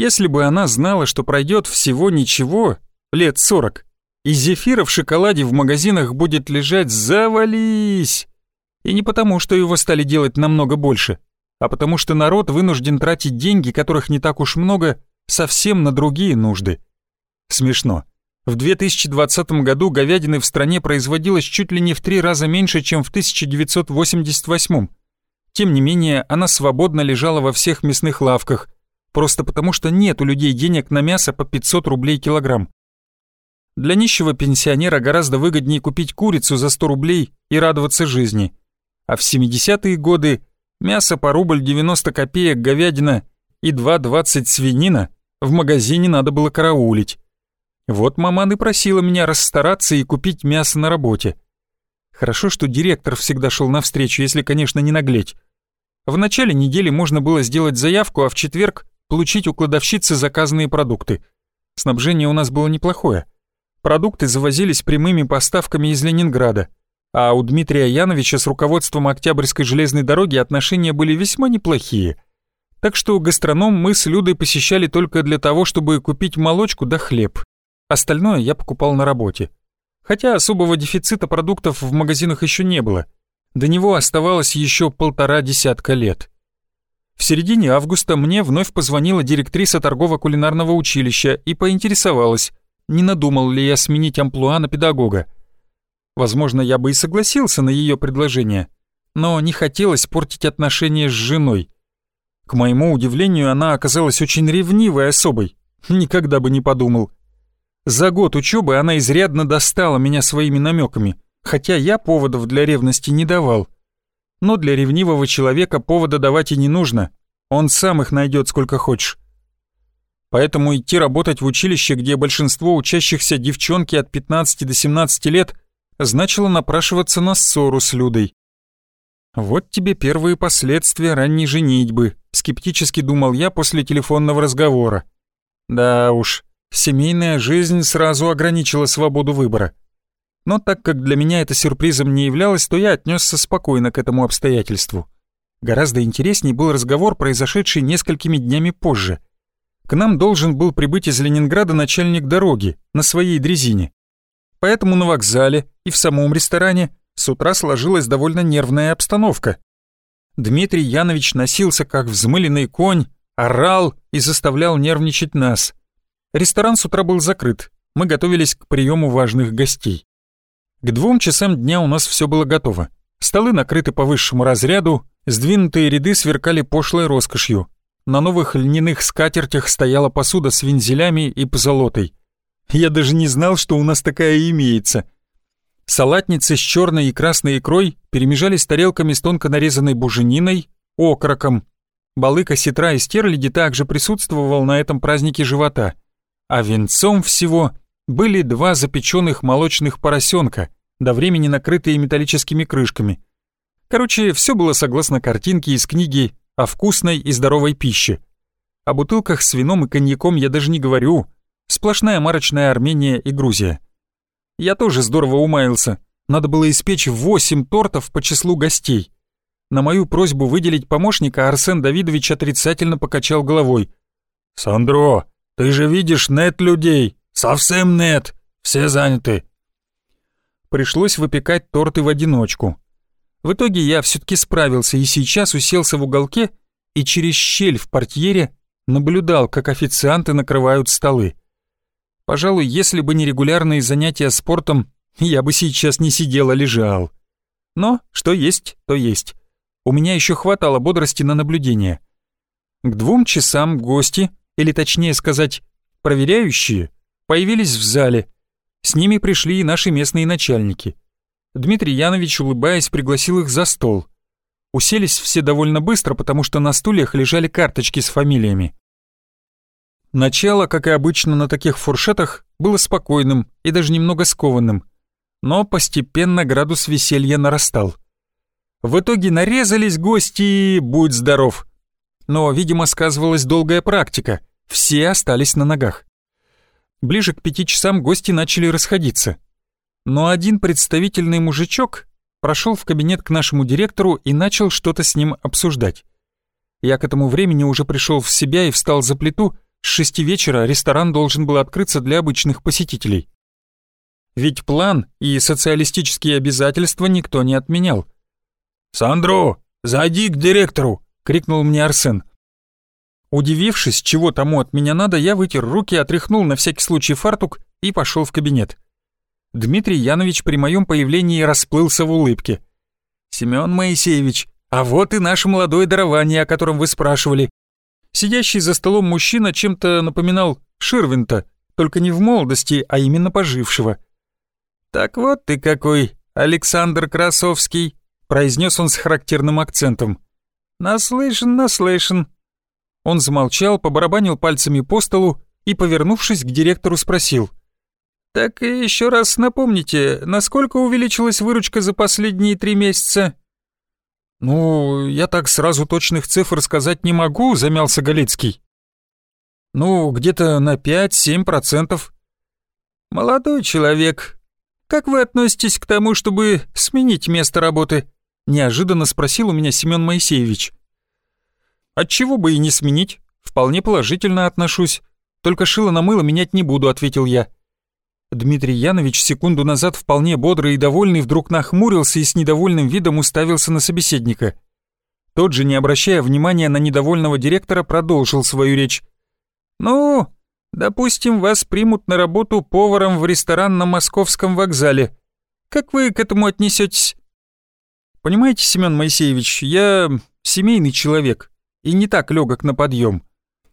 Если бы она знала, что пройдет всего ничего, лет сорок, и зефира в шоколаде в магазинах будет лежать «завались!» И не потому, что его стали делать намного больше, а потому что народ вынужден тратить деньги, которых не так уж много, совсем на другие нужды. Смешно. В 2020 году говядины в стране производилось чуть ли не в три раза меньше, чем в 1988. Тем не менее, она свободно лежала во всех мясных лавках, просто потому что нет у людей денег на мясо по 500 рублей килограмм. Для нищего пенсионера гораздо выгоднее купить курицу за 100 рублей и радоваться жизни. А в 70-е годы мясо по рубль 90 копеек говядина и 2,20 свинина в магазине надо было караулить. Вот маман и просила меня расстараться и купить мясо на работе. Хорошо, что директор всегда шел навстречу, если, конечно, не наглеть. В начале недели можно было сделать заявку, а в четверг получить у кладовщицы заказанные продукты. Снабжение у нас было неплохое. Продукты завозились прямыми поставками из Ленинграда, а у Дмитрия Яновича с руководством Октябрьской железной дороги отношения были весьма неплохие. Так что гастроном мы с Людой посещали только для того, чтобы купить молочку да хлеб. Остальное я покупал на работе хотя особого дефицита продуктов в магазинах еще не было. До него оставалось еще полтора десятка лет. В середине августа мне вновь позвонила директриса торгово-кулинарного училища и поинтересовалась, не надумал ли я сменить амплуа на педагога. Возможно, я бы и согласился на ее предложение, но не хотелось портить отношения с женой. К моему удивлению, она оказалась очень ревнивой особой. Никогда бы не подумал. За год учебы она изрядно достала меня своими намеками, хотя я поводов для ревности не давал. Но для ревнивого человека повода давать и не нужно, он сам их найдет сколько хочешь. Поэтому идти работать в училище, где большинство учащихся девчонки от 15 до 17 лет, значило напрашиваться на ссору с Людой. «Вот тебе первые последствия ранней женитьбы», — скептически думал я после телефонного разговора. «Да уж, Семейная жизнь сразу ограничила свободу выбора. Но так как для меня это сюрпризом не являлось, то я отнесся спокойно к этому обстоятельству. Гораздо интереснее был разговор, произошедший несколькими днями позже. К нам должен был прибыть из Ленинграда начальник дороги на своей дрезине. Поэтому на вокзале и в самом ресторане с утра сложилась довольно нервная обстановка. Дмитрий Янович носился как взмыленный конь, орал и заставлял нервничать нас — Ресторан с утра был закрыт, мы готовились к приему важных гостей. К двум часам дня у нас все было готово. Столы накрыты по высшему разряду, сдвинутые ряды сверкали пошлой роскошью. На новых льняных скатертях стояла посуда с вензелями и позолотой. Я даже не знал, что у нас такая имеется. Салатницы с черной и красной икрой перемежались тарелками с тонко нарезанной бужениной, окороком. Балыка сетра и стерляди также присутствовал на этом празднике живота — а венцом всего были два запеченных молочных поросенка, до времени накрытые металлическими крышками. Короче, все было согласно картинке из книги о вкусной и здоровой пище. О бутылках с вином и коньяком я даже не говорю. Сплошная марочная Армения и Грузия. Я тоже здорово умаился. Надо было испечь восемь тортов по числу гостей. На мою просьбу выделить помощника Арсен Давидович отрицательно покачал головой. «Сандро, ты же видишь нет людей, совсем нет, все заняты. Пришлось выпекать торты в одиночку. В итоге я все-таки справился и сейчас уселся в уголке и через щель в портьере наблюдал, как официанты накрывают столы. Пожалуй, если бы не регулярные занятия спортом, я бы сейчас не сидел, а лежал. Но что есть, то есть. У меня еще хватало бодрости на наблюдение. К двум часам гости, или точнее сказать, проверяющие, появились в зале. С ними пришли и наши местные начальники. Дмитрий Янович, улыбаясь, пригласил их за стол. Уселись все довольно быстро, потому что на стульях лежали карточки с фамилиями. Начало, как и обычно на таких фуршетах, было спокойным и даже немного скованным. Но постепенно градус веселья нарастал. В итоге нарезались гости, будь здоров. Но, видимо, сказывалась долгая практика — все остались на ногах. Ближе к пяти часам гости начали расходиться. Но один представительный мужичок прошел в кабинет к нашему директору и начал что-то с ним обсуждать. Я к этому времени уже пришел в себя и встал за плиту, С шести вечера ресторан должен был открыться для обычных посетителей. Ведь план и социалистические обязательства никто не отменял. «Сандро, зайди к директору!» — крикнул мне Арсен. Удивившись, чего тому от меня надо, я вытер руки, отряхнул на всякий случай фартук и пошел в кабинет. Дмитрий Янович при моем появлении расплылся в улыбке. «Семён Моисеевич, а вот и наше молодое дарование, о котором вы спрашивали. Сидящий за столом мужчина чем-то напоминал Ширвинта, только не в молодости, а именно пожившего. «Так вот ты какой, Александр Красовский», — произнес он с характерным акцентом. «Наслышан, наслышан». Он замолчал, побарабанил пальцами по столу и, повернувшись к директору, спросил. «Так еще раз напомните, насколько увеличилась выручка за последние три месяца?» «Ну, я так сразу точных цифр сказать не могу», — замялся Галицкий. «Ну, где-то на 5-7%. «Молодой человек, как вы относитесь к тому, чтобы сменить место работы?» — неожиданно спросил у меня Семен Моисеевич. «Отчего бы и не сменить? Вполне положительно отношусь. Только шило на мыло менять не буду», — ответил я. Дмитрий Янович секунду назад вполне бодрый и довольный вдруг нахмурился и с недовольным видом уставился на собеседника. Тот же, не обращая внимания на недовольного директора, продолжил свою речь. «Ну, допустим, вас примут на работу поваром в ресторан на Московском вокзале. Как вы к этому отнесетесь? «Понимаете, Семен Моисеевич, я семейный человек и не так легок на подъем.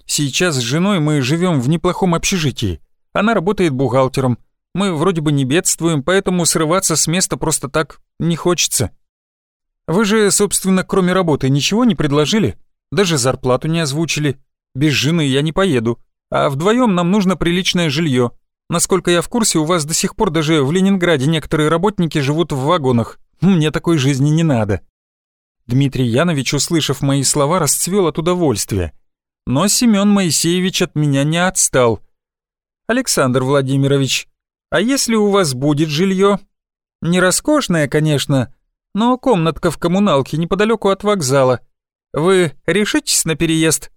Сейчас с женой мы живем в неплохом общежитии. Она работает бухгалтером, мы вроде бы не бедствуем, поэтому срываться с места просто так не хочется. Вы же, собственно, кроме работы ничего не предложили? Даже зарплату не озвучили. Без жены я не поеду. А вдвоем нам нужно приличное жилье. Насколько я в курсе, у вас до сих пор даже в Ленинграде некоторые работники живут в вагонах. Мне такой жизни не надо». Дмитрий Янович, услышав мои слова, расцвел от удовольствия. Но Семен Моисеевич от меня не отстал. «Александр Владимирович, а если у вас будет жилье? Не роскошное, конечно, но комнатка в коммуналке неподалеку от вокзала. Вы решитесь на переезд?»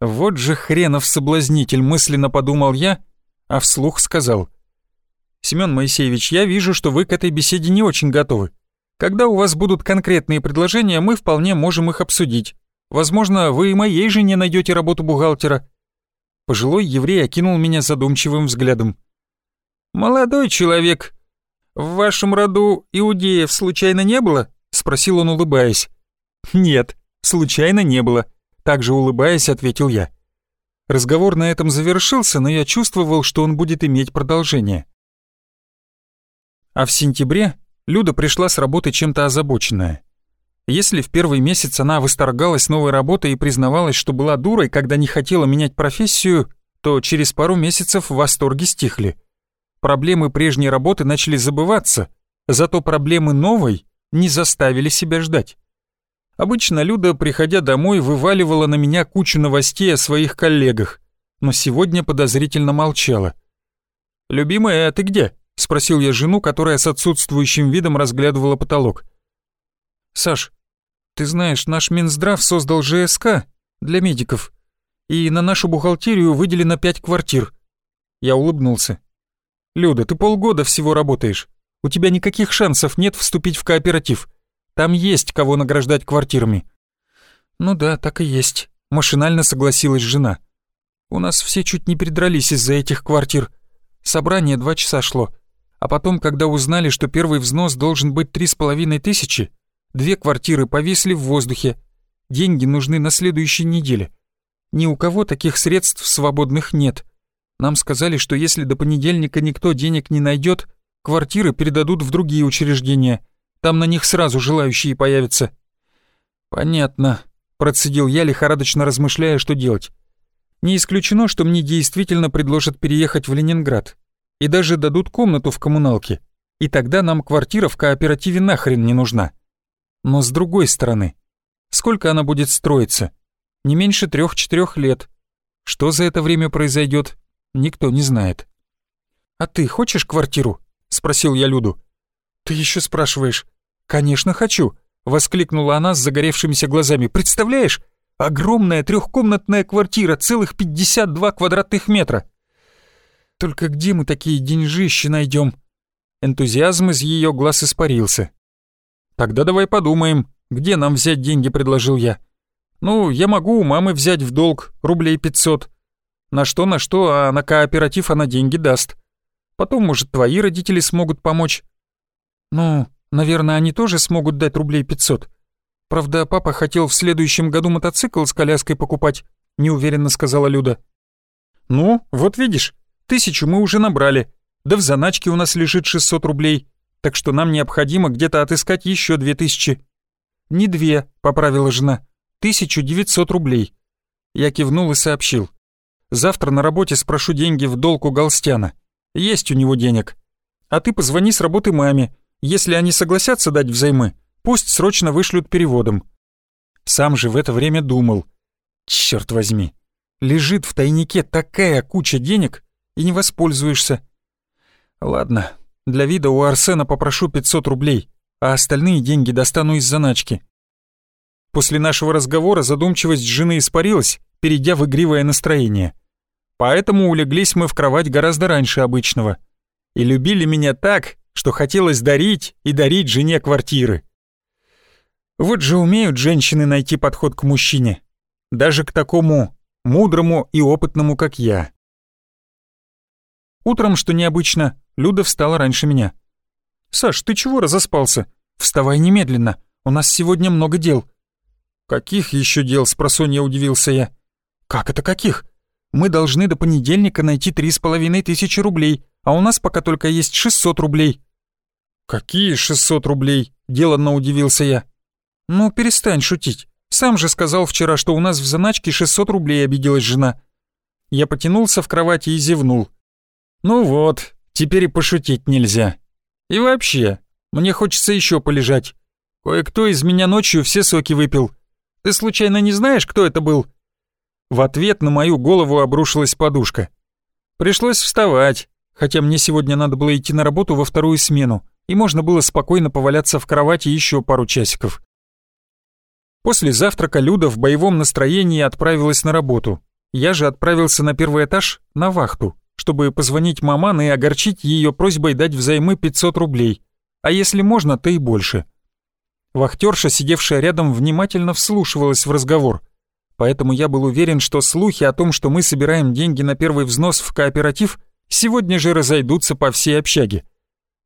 Вот же хренов соблазнитель, мысленно подумал я, а вслух сказал. «Семён Моисеевич, я вижу, что вы к этой беседе не очень готовы. Когда у вас будут конкретные предложения, мы вполне можем их обсудить. Возможно, вы и моей жене найдете работу бухгалтера». Пожилой еврей окинул меня задумчивым взглядом. «Молодой человек, в вашем роду иудеев случайно не было?» — спросил он, улыбаясь. «Нет, случайно не было», — также улыбаясь, ответил я. Разговор на этом завершился, но я чувствовал, что он будет иметь продолжение. А в сентябре Люда пришла с работы чем-то озабоченная. Если в первый месяц она восторгалась новой работой и признавалась, что была дурой, когда не хотела менять профессию, то через пару месяцев восторги стихли проблемы прежней работы начали забываться, зато проблемы новой не заставили себя ждать. Обычно Люда, приходя домой, вываливала на меня кучу новостей о своих коллегах, но сегодня подозрительно молчала. «Любимая, а ты где?» — спросил я жену, которая с отсутствующим видом разглядывала потолок. «Саш, ты знаешь, наш Минздрав создал ЖСК для медиков, и на нашу бухгалтерию выделено пять квартир». Я улыбнулся. «Люда, ты полгода всего работаешь. У тебя никаких шансов нет вступить в кооператив. Там есть кого награждать квартирами». «Ну да, так и есть», — машинально согласилась жена. «У нас все чуть не передрались из-за этих квартир. Собрание два часа шло. А потом, когда узнали, что первый взнос должен быть три с половиной тысячи, две квартиры повисли в воздухе. Деньги нужны на следующей неделе. Ни у кого таких средств свободных нет. Нам сказали, что если до понедельника никто денег не найдет, квартиры передадут в другие учреждения. Там на них сразу желающие появятся». «Понятно», — процедил я, лихорадочно размышляя, что делать. «Не исключено, что мне действительно предложат переехать в Ленинград. И даже дадут комнату в коммуналке. И тогда нам квартира в кооперативе нахрен не нужна. Но с другой стороны, сколько она будет строиться? Не меньше трех-четырех лет. Что за это время произойдет, никто не знает. «А ты хочешь квартиру?» — спросил я Люду. «Ты еще спрашиваешь?» «Конечно хочу!» — воскликнула она с загоревшимися глазами. «Представляешь? Огромная трехкомнатная квартира, целых 52 квадратных метра. Только где мы такие деньжищи найдем? Энтузиазм из ее глаз испарился. «Тогда давай подумаем, где нам взять деньги», — предложил я. «Ну, я могу у мамы взять в долг рублей 500. На что, на что, а на кооператив она деньги даст. Потом, может, твои родители смогут помочь». «Ну, наверное, они тоже смогут дать рублей 500. Правда, папа хотел в следующем году мотоцикл с коляской покупать», — неуверенно сказала Люда. «Ну, вот видишь, тысячу мы уже набрали, да в заначке у нас лежит 600 рублей, так что нам необходимо где-то отыскать еще две тысячи». «Не две», — поправила жена, — «1900 рублей». Я кивнул и сообщил. «Завтра на работе спрошу деньги в долг у Галстяна. Есть у него денег. А ты позвони с работы маме. Если они согласятся дать взаймы, пусть срочно вышлют переводом». Сам же в это время думал. «Чёрт возьми, лежит в тайнике такая куча денег, и не воспользуешься. Ладно, для вида у Арсена попрошу 500 рублей, а остальные деньги достану из заначки. После нашего разговора задумчивость жены испарилась, перейдя в игривое настроение. Поэтому улеглись мы в кровать гораздо раньше обычного. И любили меня так, что хотелось дарить и дарить жене квартиры. Вот же умеют женщины найти подход к мужчине. Даже к такому мудрому и опытному, как я. Утром, что необычно, Люда встала раньше меня. «Саш, ты чего разоспался? Вставай немедленно, у нас сегодня много дел». «Каких еще дел?» — спросонья удивился я. «Как это каких? Мы должны до понедельника найти три с половиной тысячи рублей, а у нас пока только есть шестьсот рублей». «Какие шестьсот рублей?» — деланно удивился я. «Ну, перестань шутить. Сам же сказал вчера, что у нас в заначке шестьсот рублей обиделась жена». Я потянулся в кровати и зевнул. «Ну вот, Теперь и пошутить нельзя. И вообще, мне хочется еще полежать. Кое-кто из меня ночью все соки выпил. Ты случайно не знаешь, кто это был?» В ответ на мою голову обрушилась подушка. Пришлось вставать, хотя мне сегодня надо было идти на работу во вторую смену, и можно было спокойно поваляться в кровати еще пару часиков. После завтрака Люда в боевом настроении отправилась на работу. Я же отправился на первый этаж на вахту, чтобы позвонить маман и огорчить ее просьбой дать взаймы 500 рублей, а если можно, то и больше. Вахтерша, сидевшая рядом, внимательно вслушивалась в разговор, поэтому я был уверен, что слухи о том, что мы собираем деньги на первый взнос в кооператив, сегодня же разойдутся по всей общаге.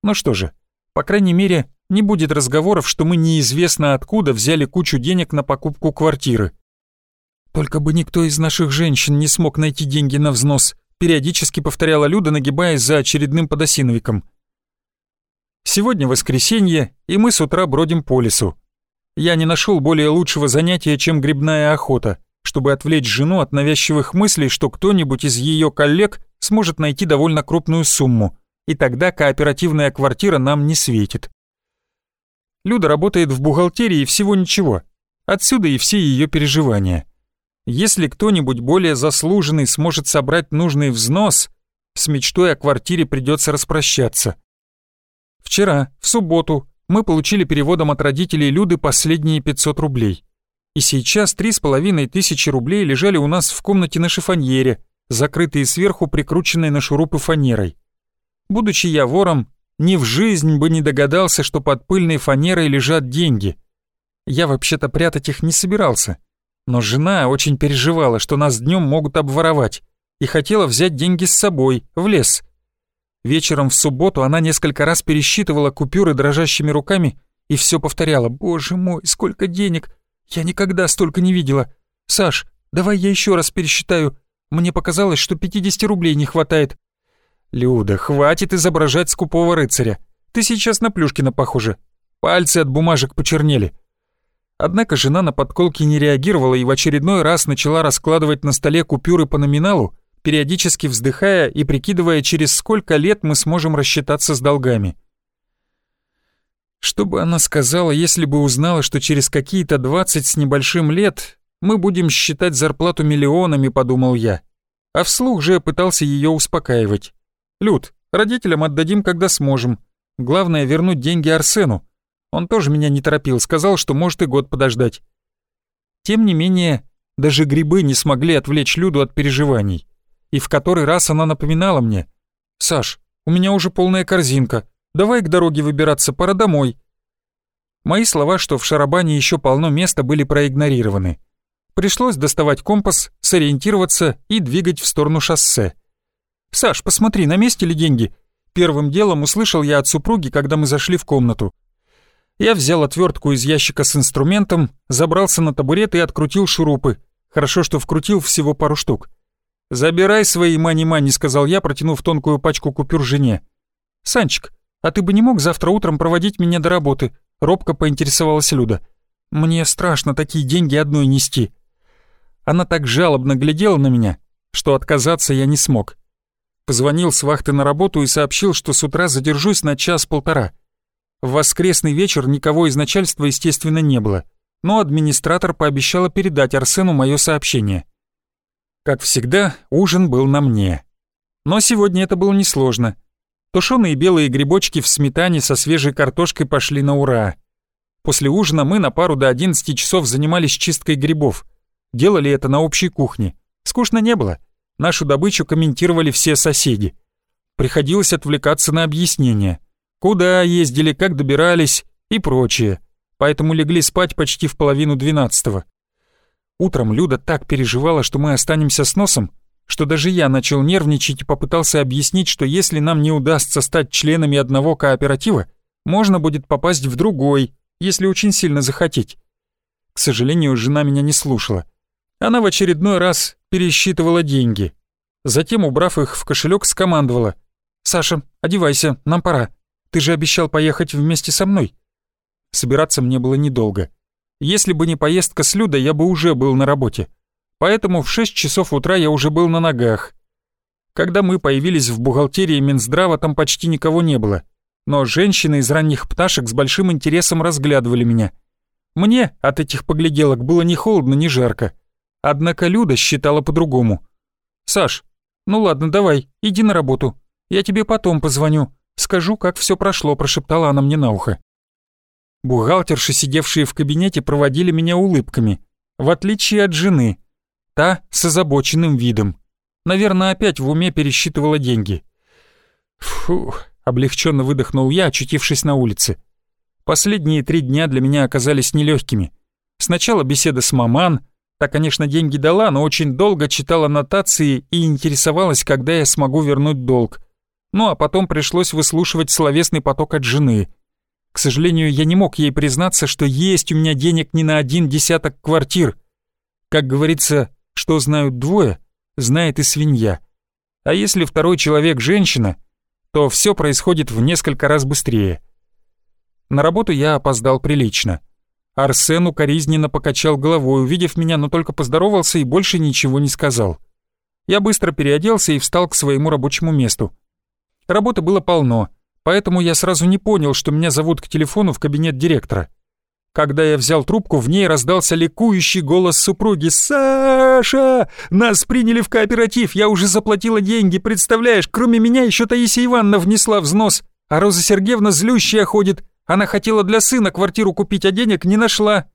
Ну что же, по крайней мере, не будет разговоров, что мы неизвестно откуда взяли кучу денег на покупку квартиры. Только бы никто из наших женщин не смог найти деньги на взнос, периодически повторяла Люда, нагибаясь за очередным подосиновиком. Сегодня воскресенье, и мы с утра бродим по лесу. Я не нашел более лучшего занятия, чем грибная охота, чтобы отвлечь жену от навязчивых мыслей, что кто-нибудь из ее коллег сможет найти довольно крупную сумму, и тогда кооперативная квартира нам не светит. Люда работает в бухгалтерии всего ничего. Отсюда и все ее переживания. Если кто-нибудь более заслуженный сможет собрать нужный взнос, с мечтой о квартире придется распрощаться. Вчера, в субботу, мы получили переводом от родителей Люды последние 500 рублей. И сейчас три с половиной тысячи рублей лежали у нас в комнате на шифоньере, закрытые сверху прикрученной на шурупы фанерой. Будучи я вором, ни в жизнь бы не догадался, что под пыльной фанерой лежат деньги. Я вообще-то прятать их не собирался но жена очень переживала, что нас днем могут обворовать, и хотела взять деньги с собой, в лес. Вечером в субботу она несколько раз пересчитывала купюры дрожащими руками и все повторяла «Боже мой, сколько денег! Я никогда столько не видела! Саш, давай я еще раз пересчитаю. Мне показалось, что 50 рублей не хватает». «Люда, хватит изображать скупого рыцаря. Ты сейчас на Плюшкина похожа. Пальцы от бумажек почернели. Однако жена на подколки не реагировала и в очередной раз начала раскладывать на столе купюры по номиналу, периодически вздыхая и прикидывая, через сколько лет мы сможем рассчитаться с долгами. Что бы она сказала, если бы узнала, что через какие-то двадцать с небольшим лет мы будем считать зарплату миллионами, подумал я. А вслух же пытался ее успокаивать. «Люд, родителям отдадим, когда сможем. Главное вернуть деньги Арсену. Он тоже меня не торопил, сказал, что может и год подождать. Тем не менее, Даже грибы не смогли отвлечь Люду от переживаний. И в который раз она напоминала мне. «Саш, у меня уже полная корзинка. Давай к дороге выбираться, пора домой». Мои слова, что в шарабане еще полно места, были проигнорированы. Пришлось доставать компас, сориентироваться и двигать в сторону шоссе. «Саш, посмотри, на месте ли деньги?» Первым делом услышал я от супруги, когда мы зашли в комнату. Я взял отвертку из ящика с инструментом, забрался на табурет и открутил шурупы. Хорошо, что вкрутил всего пару штук. «Забирай свои мани-мани», — сказал я, протянув тонкую пачку купюр жене. «Санчик, а ты бы не мог завтра утром проводить меня до работы?» — робко поинтересовалась Люда. «Мне страшно такие деньги одной нести». Она так жалобно глядела на меня, что отказаться я не смог. Позвонил с вахты на работу и сообщил, что с утра задержусь на час-полтора. В воскресный вечер никого из начальства, естественно, не было, но администратор пообещала передать Арсену мое сообщение. Как всегда, ужин был на мне. Но сегодня это было несложно. Тушеные белые грибочки в сметане со свежей картошкой пошли на ура. После ужина мы на пару до 11 часов занимались чисткой грибов. Делали это на общей кухне. Скучно не было. Нашу добычу комментировали все соседи. Приходилось отвлекаться на объяснения. Куда ездили, как добирались и прочее. Поэтому легли спать почти в половину двенадцатого. Утром Люда так переживала, что мы останемся с носом, что даже я начал нервничать и попытался объяснить, что если нам не удастся стать членами одного кооператива, можно будет попасть в другой, если очень сильно захотеть. К сожалению, жена меня не слушала. Она в очередной раз пересчитывала деньги. Затем, убрав их в кошелек, скомандовала. «Саша, одевайся, нам пора. Ты же обещал поехать вместе со мной». Собираться мне было недолго. Если бы не поездка с Людой, я бы уже был на работе. Поэтому в 6 часов утра я уже был на ногах. Когда мы появились в бухгалтерии Минздрава, там почти никого не было. Но женщины из ранних пташек с большим интересом разглядывали меня. Мне от этих погляделок было ни холодно, ни жарко. Однако Люда считала по-другому. «Саш, ну ладно, давай, иди на работу. Я тебе потом позвоню. Скажу, как все прошло», — прошептала она мне на ухо. Бухгалтерши, сидевшие в кабинете, проводили меня улыбками, в отличие от жены. Та с озабоченным видом. Наверное, опять в уме пересчитывала деньги. Фух, облегченно выдохнул я, очутившись на улице. Последние три дня для меня оказались нелегкими. Сначала беседа с маман, та, конечно, деньги дала, но очень долго читала нотации и интересовалась, когда я смогу вернуть долг. Ну а потом пришлось выслушивать словесный поток от жены. К сожалению, я не мог ей признаться, что есть у меня денег не на один десяток квартир. Как говорится, что знают двое, знает и свинья. А если второй человек женщина, то все происходит в несколько раз быстрее. На работу я опоздал прилично. Арсен укоризненно покачал головой, увидев меня, но только поздоровался и больше ничего не сказал. Я быстро переоделся и встал к своему рабочему месту. Работы было полно — поэтому я сразу не понял, что меня зовут к телефону в кабинет директора. Когда я взял трубку, в ней раздался ликующий голос супруги. «Саша! Нас приняли в кооператив, я уже заплатила деньги, представляешь, кроме меня еще Таисия Ивановна внесла взнос, а Роза Сергеевна злющая ходит. Она хотела для сына квартиру купить, а денег не нашла».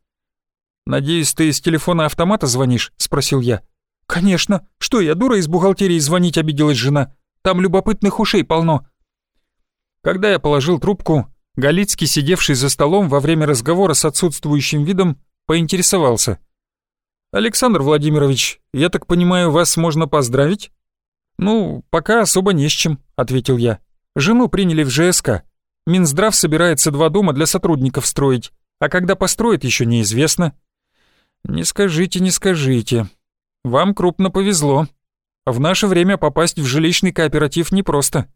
«Надеюсь, ты из телефона автомата звонишь?» — спросил я. «Конечно. Что, я дура из бухгалтерии звонить?» — обиделась жена. «Там любопытных ушей полно. Когда я положил трубку, Галицкий, сидевший за столом во время разговора с отсутствующим видом, поинтересовался. «Александр Владимирович, я так понимаю, вас можно поздравить?» «Ну, пока особо не с чем», — ответил я. «Жену приняли в ЖСК. Минздрав собирается два дома для сотрудников строить, а когда построит, еще неизвестно». «Не скажите, не скажите. Вам крупно повезло. В наше время попасть в жилищный кооператив непросто.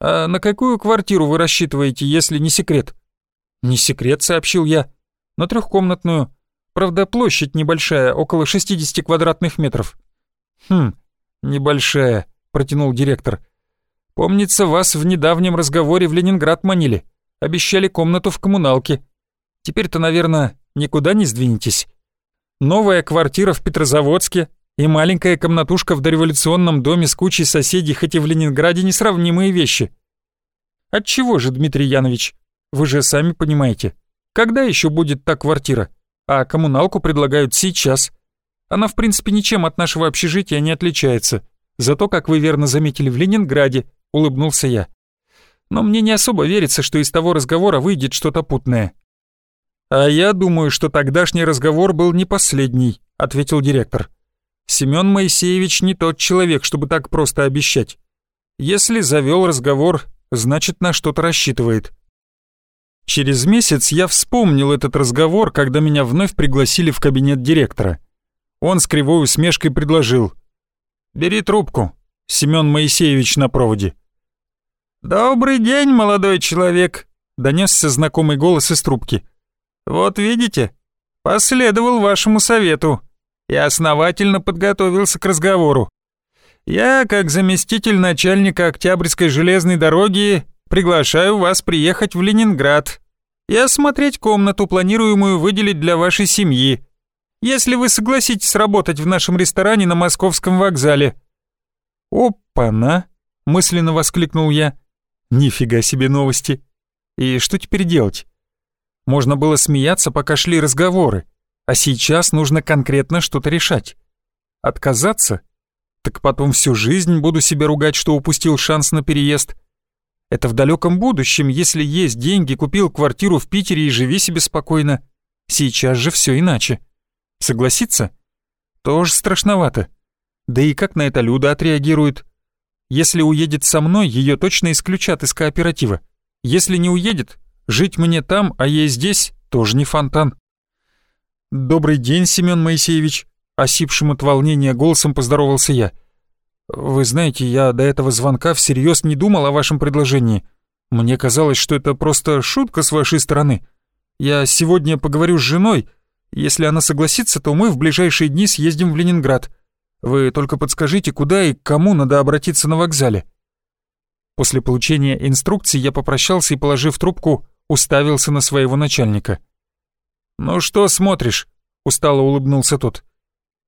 «А на какую квартиру вы рассчитываете, если не секрет?» «Не секрет», — сообщил я. «На трехкомнатную. Правда, площадь небольшая, около 60 квадратных метров». «Хм, небольшая», — протянул директор. «Помнится, вас в недавнем разговоре в Ленинград манили. Обещали комнату в коммуналке. Теперь-то, наверное, никуда не сдвинетесь. Новая квартира в Петрозаводске, и маленькая комнатушка в дореволюционном доме с кучей соседей, хоть и в Ленинграде, несравнимые вещи. Отчего же, Дмитрий Янович? Вы же сами понимаете. Когда еще будет та квартира? А коммуналку предлагают сейчас. Она в принципе ничем от нашего общежития не отличается. Зато, как вы верно заметили, в Ленинграде, улыбнулся я. Но мне не особо верится, что из того разговора выйдет что-то путное. А я думаю, что тогдашний разговор был не последний, ответил директор. Семён Моисеевич не тот человек, чтобы так просто обещать. Если завёл разговор, значит на что-то рассчитывает. Через месяц я вспомнил этот разговор, когда меня вновь пригласили в кабинет директора. Он с кривой усмешкой предложил. «Бери трубку, Семён Моисеевич на проводе». «Добрый день, молодой человек», — донесся знакомый голос из трубки. «Вот видите, последовал вашему совету и основательно подготовился к разговору. Я, как заместитель начальника Октябрьской железной дороги, приглашаю вас приехать в Ленинград и осмотреть комнату, планируемую выделить для вашей семьи если вы согласитесь работать в нашем ресторане на московском вокзале». «Опа-на!» — мысленно воскликнул я. «Нифига себе новости! И что теперь делать?» Можно было смеяться, пока шли разговоры, а сейчас нужно конкретно что-то решать. Отказаться? Так потом всю жизнь буду себя ругать, что упустил шанс на переезд. Это в далеком будущем, если есть деньги, купил квартиру в Питере и живи себе спокойно. Сейчас же все иначе. Согласится? Тоже страшновато. Да и как на это Люда отреагирует? Если уедет со мной, ее точно исключат из кооператива. Если не уедет, жить мне там, а ей здесь, тоже не фонтан. «Добрый день, Семен Моисеевич», — осипшим от волнения голосом поздоровался я. «Вы знаете, я до этого звонка всерьез не думал о вашем предложении. Мне казалось, что это просто шутка с вашей стороны. Я сегодня поговорю с женой, если она согласится, то мы в ближайшие дни съездим в Ленинград. Вы только подскажите, куда и к кому надо обратиться на вокзале». После получения инструкций я попрощался и, положив трубку, уставился на своего начальника. «Ну что смотришь?» — устало улыбнулся тот.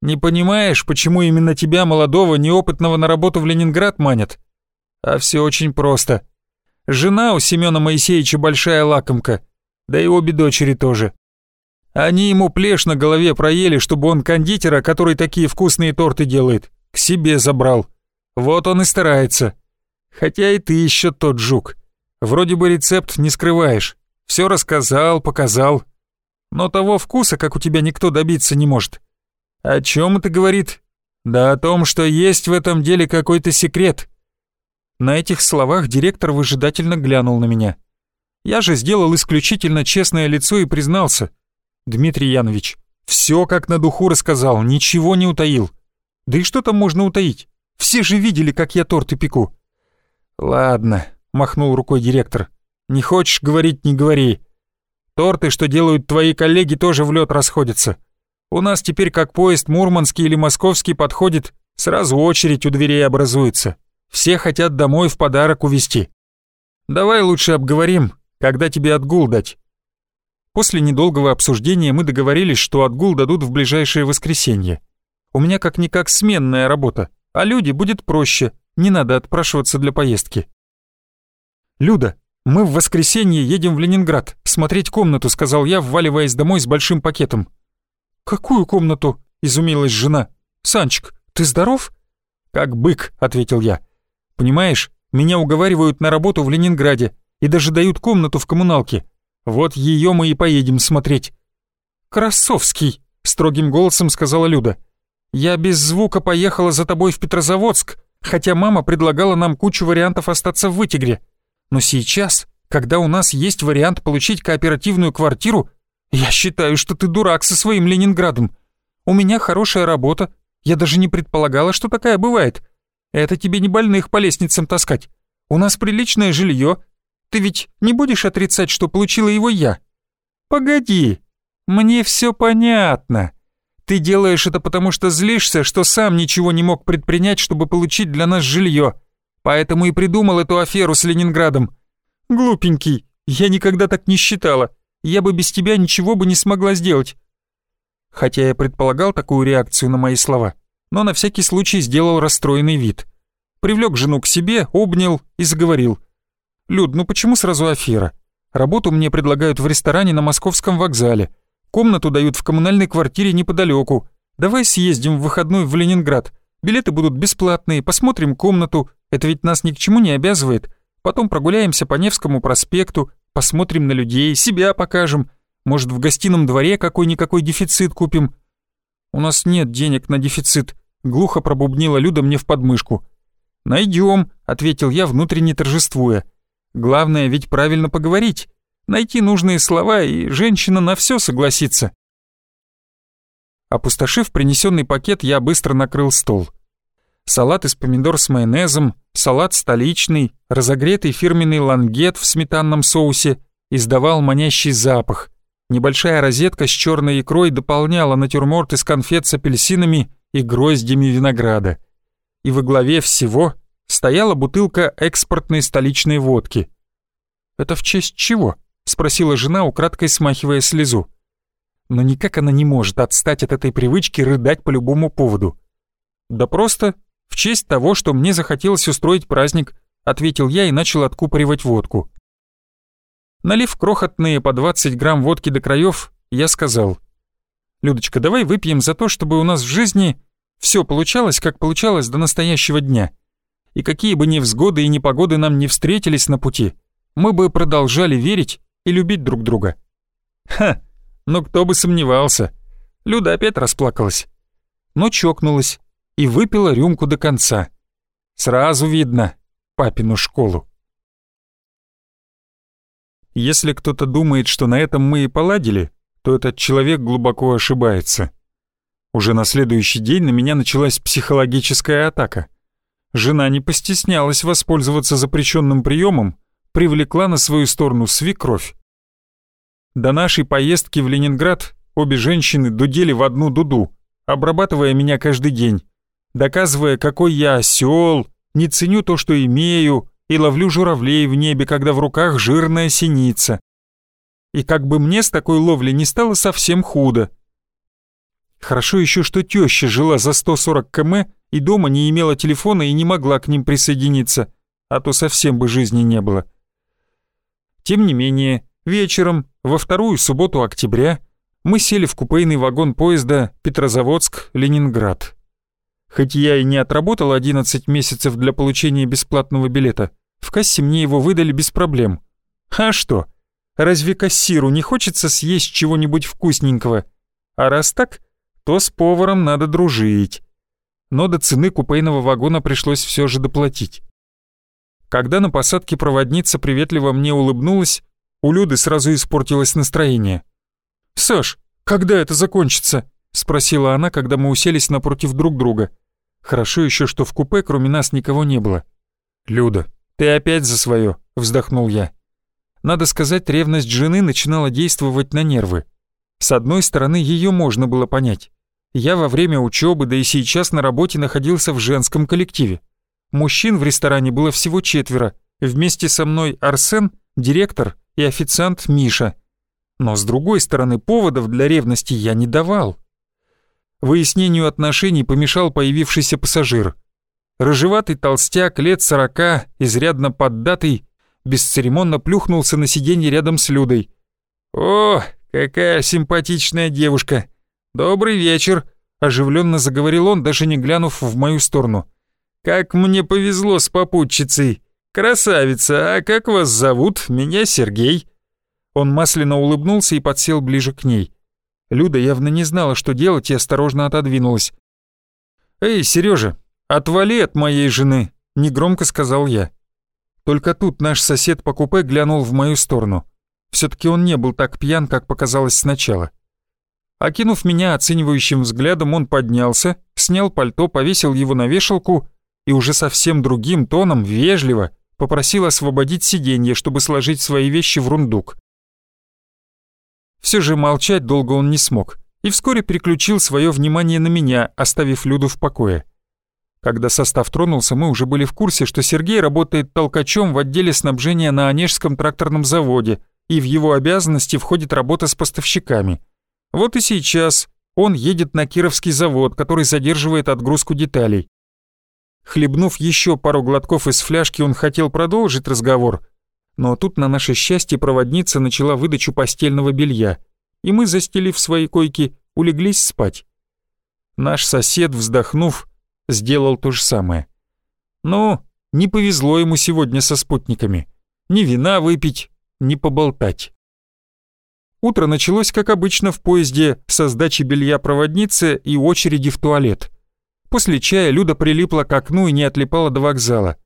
«Не понимаешь, почему именно тебя, молодого, неопытного, на работу в Ленинград манят? А все очень просто. Жена у Семена Моисеевича большая лакомка, да и обе дочери тоже. Они ему плешь на голове проели, чтобы он кондитера, который такие вкусные торты делает, к себе забрал. Вот он и старается. Хотя и ты еще тот жук. Вроде бы рецепт не скрываешь. Все рассказал, показал. Но того вкуса, как у тебя, никто добиться не может. О чем это говорит? Да о том, что есть в этом деле какой-то секрет. На этих словах директор выжидательно глянул на меня. Я же сделал исключительно честное лицо и признался — Дмитрий Янович, все как на духу рассказал, ничего не утаил. Да и что там можно утаить? Все же видели, как я торты пеку. Ладно, махнул рукой директор. Не хочешь говорить, не говори. Торты, что делают твои коллеги, тоже в лед расходятся. У нас теперь как поезд мурманский или московский подходит, сразу очередь у дверей образуется. Все хотят домой в подарок увезти. Давай лучше обговорим, когда тебе отгул дать. После недолгого обсуждения мы договорились, что отгул дадут в ближайшее воскресенье. У меня как-никак сменная работа, а люди будет проще, не надо отпрашиваться для поездки. «Люда, мы в воскресенье едем в Ленинград, смотреть комнату», сказал я, вваливаясь домой с большим пакетом. «Какую комнату?» — изумилась жена. «Санчик, ты здоров?» «Как бык», — ответил я. «Понимаешь, меня уговаривают на работу в Ленинграде и даже дают комнату в коммуналке. Вот ее мы и поедем смотреть». «Красовский», — строгим голосом сказала Люда. «Я без звука поехала за тобой в Петрозаводск, хотя мама предлагала нам кучу вариантов остаться в Вытегре. Но сейчас, когда у нас есть вариант получить кооперативную квартиру, я считаю, что ты дурак со своим Ленинградом. У меня хорошая работа, я даже не предполагала, что такая бывает. Это тебе не больных по лестницам таскать. У нас приличное жилье, ты ведь не будешь отрицать, что получила его я? Погоди, мне все понятно. Ты делаешь это потому, что злишься, что сам ничего не мог предпринять, чтобы получить для нас жилье. Поэтому и придумал эту аферу с Ленинградом. Глупенький, я никогда так не считала. Я бы без тебя ничего бы не смогла сделать. Хотя я предполагал такую реакцию на мои слова, но на всякий случай сделал расстроенный вид. Привлек жену к себе, обнял и заговорил — «Люд, ну почему сразу афера? Работу мне предлагают в ресторане на московском вокзале. Комнату дают в коммунальной квартире неподалеку. давай съездим в выходной в Ленинград. Билеты будут бесплатные, посмотрим комнату, это ведь нас ни к чему не обязывает. Потом прогуляемся по Невскому проспекту, посмотрим на людей, себя покажем. Может, в гостином дворе какой-никакой дефицит купим. У нас нет денег на дефицит, глухо пробубнила Люда мне в подмышку. Найдем, ответил я, внутренне торжествуя. Главное ведь правильно поговорить, найти нужные слова, и женщина на все согласится. Опустошив принесенный пакет, я быстро накрыл стол. Салат из помидор с майонезом, салат столичный, разогретый фирменный лангет в сметанном соусе издавал манящий запах. Небольшая розетка с черной икрой дополняла натюрморт из конфет с апельсинами и гроздями винограда. И во главе всего стояла бутылка экспортной столичной водки. «Это в честь чего?» — спросила жена, украдкой смахивая слезу. Но никак она не может отстать от этой привычки рыдать по любому поводу. «Да просто в честь того, что мне захотелось устроить праздник», — ответил я и начал откупоривать водку. Налив крохотные по 20 грамм водки до краев, я сказал, «Людочка, давай выпьем за то, чтобы у нас в жизни все получалось, как получалось до настоящего дня. И какие бы невзгоды и непогоды нам не встретились на пути, мы бы продолжали верить и любить друг друга». Ха, ну кто бы сомневался. Люда опять расплакалась. Но чокнулась и выпила рюмку до конца. Сразу видно папину школу. Если кто-то думает, что на этом мы и поладили, то этот человек глубоко ошибается. Уже на следующий день на меня началась психологическая атака. Жена не постеснялась воспользоваться запрещенным приемом, привлекла на свою сторону свекровь. До нашей поездки в Ленинград обе женщины дудели в одну дуду, обрабатывая меня каждый день, доказывая, какой я осел, не ценю то, что имею, и ловлю журавлей в небе, когда в руках жирная синица. И как бы мне с такой ловли не стало совсем худо. Хорошо еще, что теща жила за 140 км и дома не имела телефона и не могла к ним присоединиться, а то совсем бы жизни не было. Тем не менее, вечером, во вторую субботу октября, мы сели в купейный вагон поезда Петрозаводск-Ленинград. Хоть я и не отработал 11 месяцев для получения бесплатного билета, в кассе мне его выдали без проблем. А что? Разве кассиру не хочется съесть чего-нибудь вкусненького? А раз так, то с поваром надо дружить. Но до цены купейного вагона пришлось все же доплатить. Когда на посадке проводница приветливо мне улыбнулась, у Люды сразу испортилось настроение. «Саш, когда это закончится?» — спросила она, когда мы уселись напротив друг друга. Хорошо еще, что в купе кроме нас никого не было. «Люда, ты опять за свое», — вздохнул я. Надо сказать, ревность жены начинала действовать на нервы. С одной стороны, ее можно было понять. Я во время учебы, да и сейчас на работе находился в женском коллективе. Мужчин в ресторане было всего четверо. Вместе со мной Арсен, директор и официант Миша. Но с другой стороны, поводов для ревности я не давал. Выяснению отношений помешал появившийся пассажир. Рыжеватый толстяк, лет сорока, изрядно поддатый, бесцеремонно плюхнулся на сиденье рядом с Людой. «О, какая симпатичная девушка! Добрый вечер!» — оживленно заговорил он, даже не глянув в мою сторону. «Как мне повезло с попутчицей! Красавица, а как вас зовут? Меня Сергей!» Он масляно улыбнулся и подсел ближе к ней. Люда явно не знала, что делать, и осторожно отодвинулась. «Эй, Сережа, отвали от моей жены!» — негромко сказал я. Только тут наш сосед по купе глянул в мою сторону. все таки он не был так пьян, как показалось сначала. Окинув меня оценивающим взглядом, он поднялся, снял пальто, повесил его на вешалку и уже совсем другим тоном, вежливо, попросил освободить сиденье, чтобы сложить свои вещи в рундук. Все же молчать долго он не смог и вскоре переключил свое внимание на меня, оставив Люду в покое. Когда состав тронулся, мы уже были в курсе, что Сергей работает толкачом в отделе снабжения на Онежском тракторном заводе, и в его обязанности входит работа с поставщиками. Вот и сейчас он едет на Кировский завод, который задерживает отгрузку деталей. Хлебнув еще пару глотков из фляжки, он хотел продолжить разговор, но тут на наше счастье проводница начала выдачу постельного белья, и мы, застелив свои койки, улеглись спать. Наш сосед, вздохнув, сделал то же самое. Ну, не повезло ему сегодня со спутниками. Ни вина выпить, ни поболтать. Утро началось, как обычно, в поезде со сдачи белья проводницы и очереди в туалет. После чая Люда прилипла к окну и не отлипала до вокзала.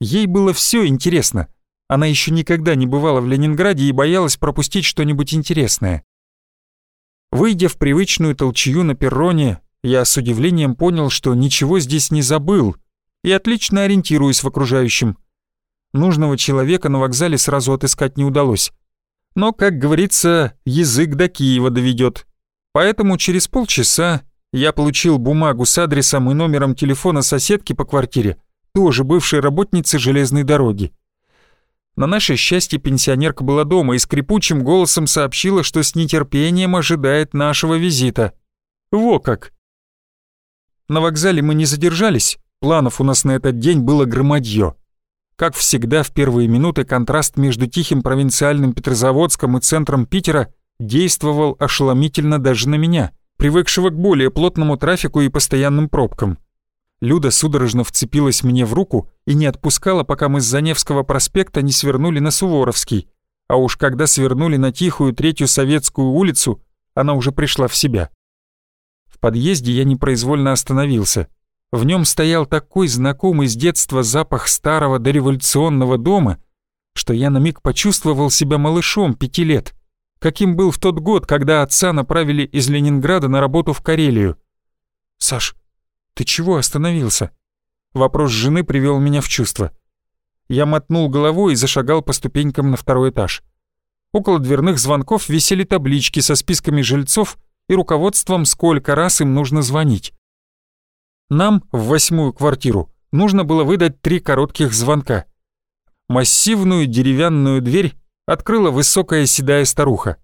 Ей было все интересно. Она еще никогда не бывала в Ленинграде и боялась пропустить что-нибудь интересное. Выйдя в привычную толчью на перроне, я с удивлением понял, что ничего здесь не забыл и отлично ориентируюсь в окружающем. Нужного человека на вокзале сразу отыскать не удалось. Но, как говорится, язык до Киева доведет. Поэтому через полчаса я получил бумагу с адресом и номером телефона соседки по квартире, тоже бывшей работницы железной дороги. На наше счастье пенсионерка была дома и скрипучим голосом сообщила, что с нетерпением ожидает нашего визита. Во как! На вокзале мы не задержались, планов у нас на этот день было громадье. Как всегда, в первые минуты контраст между тихим провинциальным Петрозаводском и центром Питера действовал ошеломительно даже на меня, привыкшего к более плотному трафику и постоянным пробкам. Люда судорожно вцепилась мне в руку и не отпускала, пока мы с Заневского проспекта не свернули на Суворовский, а уж когда свернули на тихую третью советскую улицу, она уже пришла в себя. В подъезде я непроизвольно остановился — в нем стоял такой знакомый с детства запах старого дореволюционного дома, что я на миг почувствовал себя малышом пяти лет, каким был в тот год, когда отца направили из Ленинграда на работу в Карелию. «Саш, ты чего остановился?» Вопрос жены привел меня в чувство. Я мотнул головой и зашагал по ступенькам на второй этаж. Около дверных звонков висели таблички со списками жильцов и руководством, сколько раз им нужно звонить. Нам в восьмую квартиру нужно было выдать три коротких звонка. Массивную деревянную дверь открыла высокая седая старуха.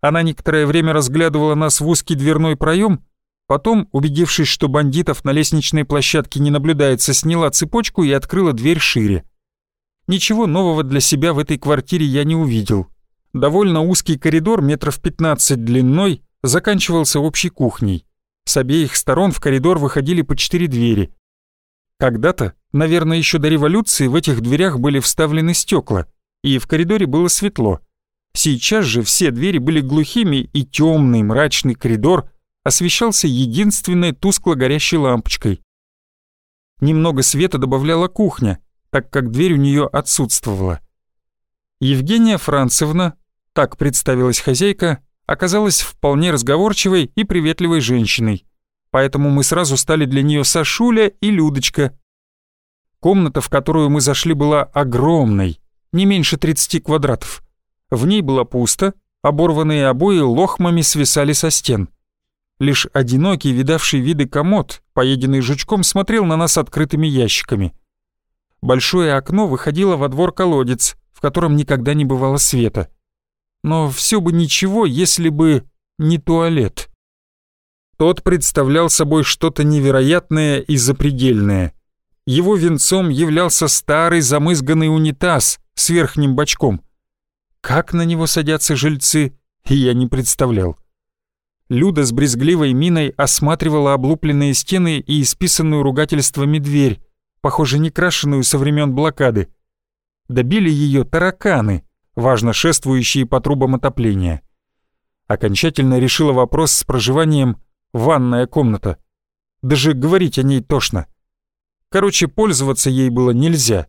Она некоторое время разглядывала нас в узкий дверной проем, потом, убедившись, что бандитов на лестничной площадке не наблюдается, сняла цепочку и открыла дверь шире. Ничего нового для себя в этой квартире я не увидел. Довольно узкий коридор метров 15 длиной заканчивался общей кухней. С обеих сторон в коридор выходили по четыре двери. Когда-то, наверное, еще до революции в этих дверях были вставлены стекла, и в коридоре было светло. Сейчас же все двери были глухими, и темный мрачный коридор освещался единственной тускло горящей лампочкой. Немного света добавляла кухня, так как дверь у нее отсутствовала. Евгения Францевна, так представилась хозяйка, оказалась вполне разговорчивой и приветливой женщиной, поэтому мы сразу стали для нее Сашуля и Людочка. Комната, в которую мы зашли, была огромной, не меньше 30 квадратов. В ней было пусто, оборванные обои лохмами свисали со стен. Лишь одинокий, видавший виды комод, поеденный жучком, смотрел на нас открытыми ящиками. Большое окно выходило во двор колодец, в котором никогда не бывало света но все бы ничего, если бы не туалет. Тот представлял собой что-то невероятное и запредельное. Его венцом являлся старый замызганный унитаз с верхним бачком. Как на него садятся жильцы, я не представлял. Люда с брезгливой миной осматривала облупленные стены и исписанную ругательствами дверь, похоже, не крашеную со времен блокады. Добили ее тараканы, важно шествующие по трубам отопления. Окончательно решила вопрос с проживанием ванная комната. Даже говорить о ней тошно. Короче, пользоваться ей было нельзя.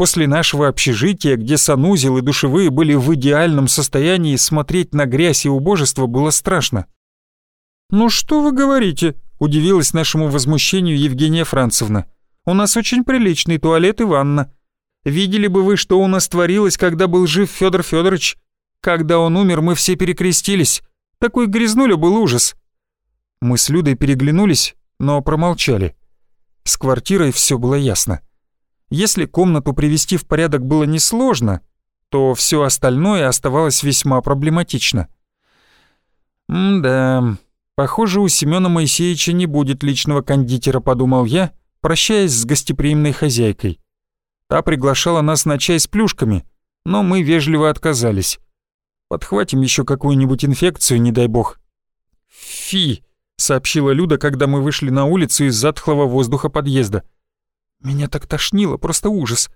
После нашего общежития, где санузел и душевые были в идеальном состоянии, смотреть на грязь и убожество было страшно. «Ну что вы говорите?» – удивилась нашему возмущению Евгения Францевна. «У нас очень приличный туалет и ванна. Видели бы вы, что у нас творилось, когда был жив Федор Федорович. Когда он умер, мы все перекрестились. Такой грязнуля был ужас. Мы с Людой переглянулись, но промолчали. С квартирой все было ясно. Если комнату привести в порядок было несложно, то все остальное оставалось весьма проблематично. «М-да, похоже, у Семёна Моисеевича не будет личного кондитера», — подумал я, прощаясь с гостеприимной хозяйкой. Та приглашала нас на чай с плюшками, но мы вежливо отказались. Подхватим еще какую-нибудь инфекцию, не дай бог. Фи, сообщила Люда, когда мы вышли на улицу из затхлого воздуха подъезда. «Меня так тошнило, просто ужас.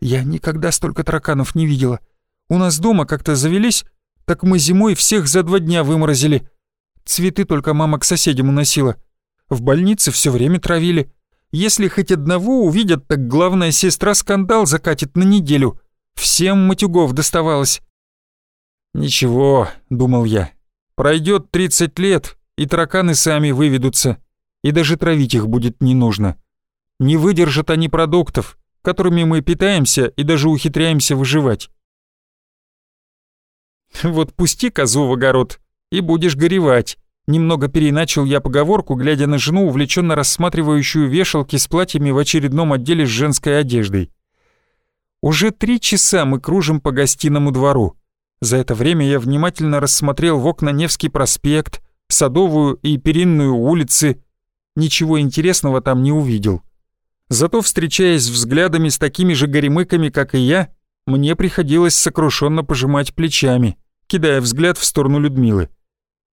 Я никогда столько тараканов не видела. У нас дома как-то завелись, так мы зимой всех за два дня выморозили. Цветы только мама к соседям уносила. В больнице все время травили. Если хоть одного увидят, так главная сестра скандал закатит на неделю. Всем матюгов доставалось». «Ничего», — думал я, — «пройдет 30 лет, и тараканы сами выведутся, и даже травить их будет не нужно. Не выдержат они продуктов, которыми мы питаемся и даже ухитряемся выживать. Вот пусти козу в огород, и будешь горевать. Немного переначал я поговорку, глядя на жену, увлеченно рассматривающую вешалки с платьями в очередном отделе с женской одеждой. Уже три часа мы кружим по гостиному двору. За это время я внимательно рассмотрел в окна Невский проспект, Садовую и Перинную улицы. Ничего интересного там не увидел. Зато, встречаясь взглядами с такими же горемыками, как и я, мне приходилось сокрушенно пожимать плечами, кидая взгляд в сторону Людмилы.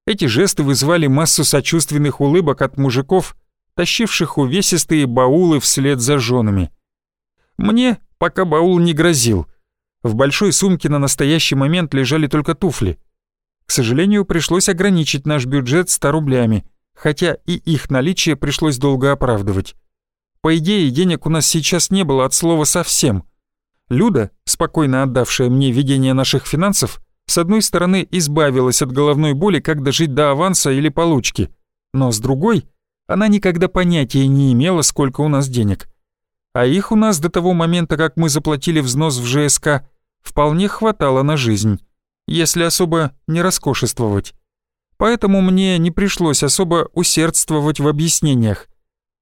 Эти жесты вызвали массу сочувственных улыбок от мужиков, тащивших увесистые баулы вслед за женами. Мне пока баул не грозил. В большой сумке на настоящий момент лежали только туфли. К сожалению, пришлось ограничить наш бюджет 100 рублями, хотя и их наличие пришлось долго оправдывать. По идее, денег у нас сейчас не было от слова совсем. Люда, спокойно отдавшая мне ведение наших финансов, с одной стороны избавилась от головной боли, как дожить до аванса или получки, но с другой, она никогда понятия не имела, сколько у нас денег. А их у нас до того момента, как мы заплатили взнос в ЖСК, вполне хватало на жизнь, если особо не роскошествовать. Поэтому мне не пришлось особо усердствовать в объяснениях.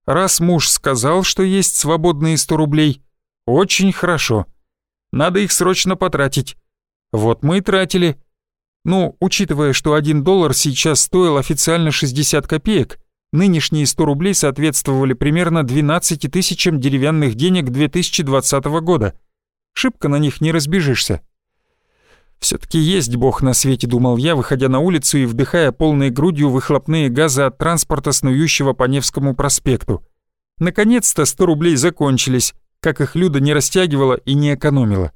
Раз муж сказал, что есть свободные 100 рублей, очень хорошо. Надо их срочно потратить. Вот мы и тратили. Ну, учитывая, что 1 доллар сейчас стоил официально 60 копеек, нынешние 100 рублей соответствовали примерно 12 тысячам деревянных денег 2020 года. Шибко на них не разбежишься. Все-таки есть бог на свете, думал я, выходя на улицу и вдыхая полной грудью выхлопные газы от транспорта, снующего по Невскому проспекту. Наконец-то 100 рублей закончились, как их Люда не растягивала и не экономила.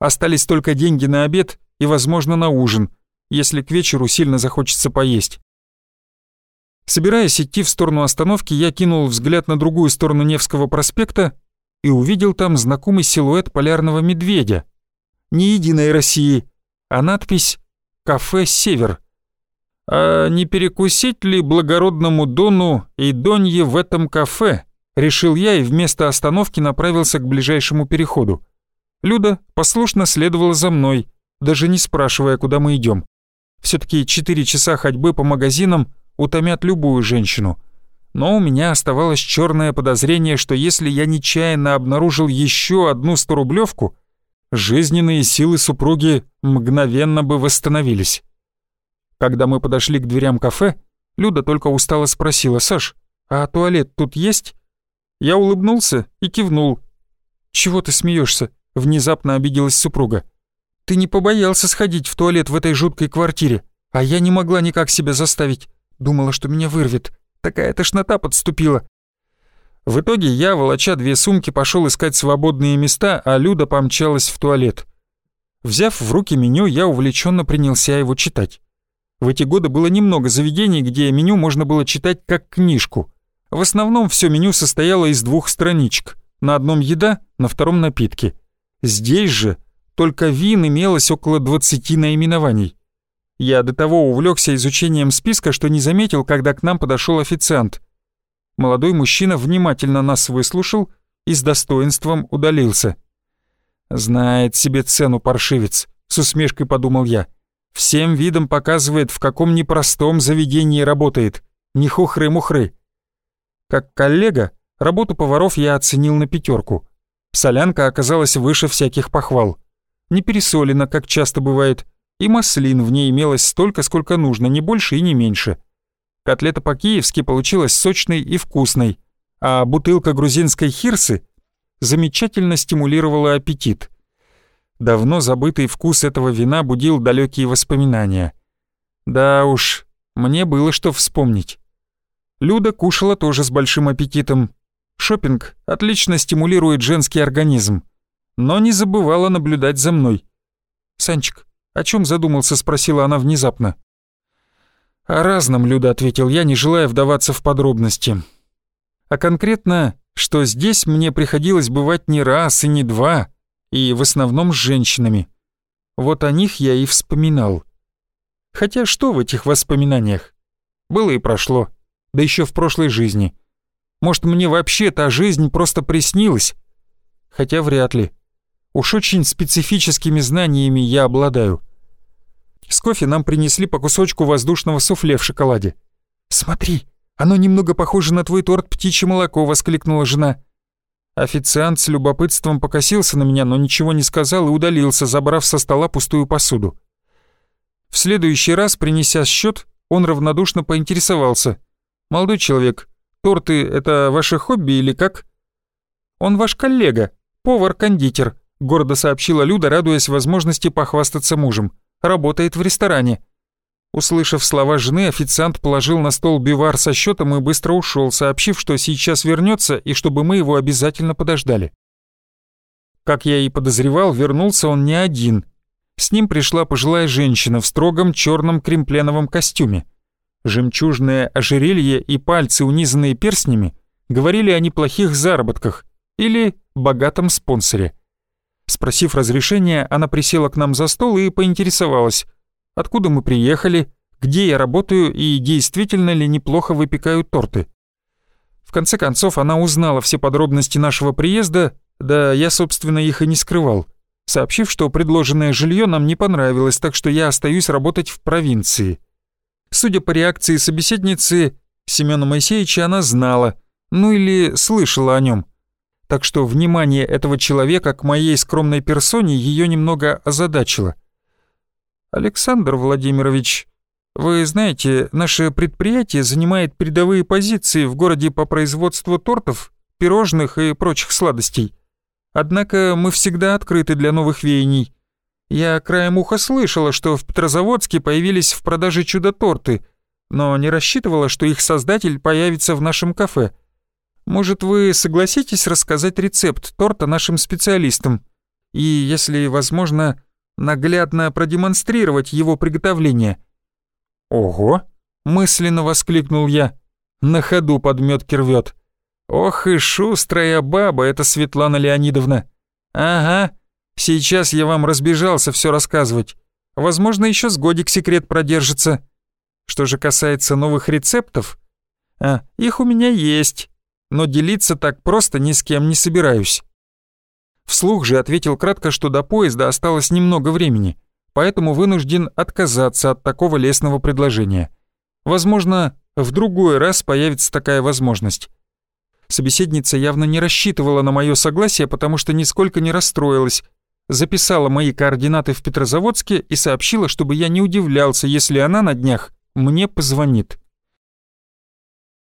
Остались только деньги на обед и, возможно, на ужин, если к вечеру сильно захочется поесть. Собираясь идти в сторону остановки, я кинул взгляд на другую сторону Невского проспекта и увидел там знакомый силуэт полярного медведя. Ни единой России — а надпись «Кафе Север». «А не перекусить ли благородному Дону и Донье в этом кафе?» Решил я и вместо остановки направился к ближайшему переходу. Люда послушно следовала за мной, даже не спрашивая, куда мы идем. Все-таки четыре часа ходьбы по магазинам утомят любую женщину. Но у меня оставалось черное подозрение, что если я нечаянно обнаружил еще одну сторублевку, жизненные силы супруги мгновенно бы восстановились. Когда мы подошли к дверям кафе, Люда только устало спросила, «Саш, а туалет тут есть?» Я улыбнулся и кивнул. «Чего ты смеешься? внезапно обиделась супруга. «Ты не побоялся сходить в туалет в этой жуткой квартире, а я не могла никак себя заставить. Думала, что меня вырвет. Такая тошнота подступила. В итоге я, волоча две сумки, пошел искать свободные места, а Люда помчалась в туалет. Взяв в руки меню, я увлеченно принялся его читать. В эти годы было немного заведений, где меню можно было читать как книжку. В основном все меню состояло из двух страничек. На одном еда, на втором напитки. Здесь же только вин имелось около 20 наименований. Я до того увлекся изучением списка, что не заметил, когда к нам подошел официант. Молодой мужчина внимательно нас выслушал и с достоинством удалился. «Знает себе цену паршивец», — с усмешкой подумал я. «Всем видом показывает, в каком непростом заведении работает. Не хухры-мухры». Как коллега, работу поваров я оценил на пятерку. Солянка оказалась выше всяких похвал. Не пересолена, как часто бывает, и маслин в ней имелось столько, сколько нужно, не больше и не меньше. Котлета по-киевски получилась сочной и вкусной, а бутылка грузинской хирсы замечательно стимулировала аппетит. Давно забытый вкус этого вина будил далекие воспоминания. Да уж, мне было что вспомнить. Люда кушала тоже с большим аппетитом. Шопинг отлично стимулирует женский организм. Но не забывала наблюдать за мной. «Санчик, о чем задумался?» — спросила она внезапно. «О разном, Люда», — ответил я, не желая вдаваться в подробности. А конкретно, что здесь мне приходилось бывать не раз и не два, и в основном с женщинами. Вот о них я и вспоминал. Хотя что в этих воспоминаниях? Было и прошло, да еще в прошлой жизни. Может, мне вообще та жизнь просто приснилась? Хотя вряд ли. Уж очень специфическими знаниями я обладаю. С кофе нам принесли по кусочку воздушного суфле в шоколаде. «Смотри, оно немного похоже на твой торт птичье молоко», — воскликнула жена. Официант с любопытством покосился на меня, но ничего не сказал и удалился, забрав со стола пустую посуду. В следующий раз, принеся счет, он равнодушно поинтересовался. «Молодой человек, торты — это ваше хобби или как?» «Он ваш коллега, повар-кондитер», — гордо сообщила Люда, радуясь возможности похвастаться мужем. «Работает в ресторане». Услышав слова жены, официант положил на стол бивар со счетом и быстро ушел, сообщив, что сейчас вернется и чтобы мы его обязательно подождали. Как я и подозревал, вернулся он не один. С ним пришла пожилая женщина в строгом черном кремпленовом костюме. Жемчужное ожерелье и пальцы, унизанные перстнями, говорили о неплохих заработках или богатом спонсоре. Спросив разрешения, она присела к нам за стол и поинтересовалась, откуда мы приехали, где я работаю и действительно ли неплохо выпекаю торты. В конце концов, она узнала все подробности нашего приезда, да я, собственно, их и не скрывал, сообщив, что предложенное жилье нам не понравилось, так что я остаюсь работать в провинции. Судя по реакции собеседницы, Семёна Моисеевича она знала, ну или слышала о нем. Так что внимание этого человека к моей скромной персоне ее немного озадачило — «Александр Владимирович, вы знаете, наше предприятие занимает передовые позиции в городе по производству тортов, пирожных и прочих сладостей. Однако мы всегда открыты для новых веяний. Я краем уха слышала, что в Петрозаводске появились в продаже чудо-торты, но не рассчитывала, что их создатель появится в нашем кафе. Может, вы согласитесь рассказать рецепт торта нашим специалистам? И, если возможно, наглядно продемонстрировать его приготовление. «Ого!» — мысленно воскликнул я. На ходу подметки рвет. «Ох и шустрая баба эта Светлана Леонидовна!» «Ага, сейчас я вам разбежался все рассказывать. Возможно, еще с годик секрет продержится. Что же касается новых рецептов, а, их у меня есть, но делиться так просто ни с кем не собираюсь. Вслух же ответил кратко, что до поезда осталось немного времени, поэтому вынужден отказаться от такого лестного предложения. Возможно, в другой раз появится такая возможность. Собеседница явно не рассчитывала на мое согласие, потому что нисколько не расстроилась. Записала мои координаты в Петрозаводске и сообщила, чтобы я не удивлялся, если она на днях мне позвонит.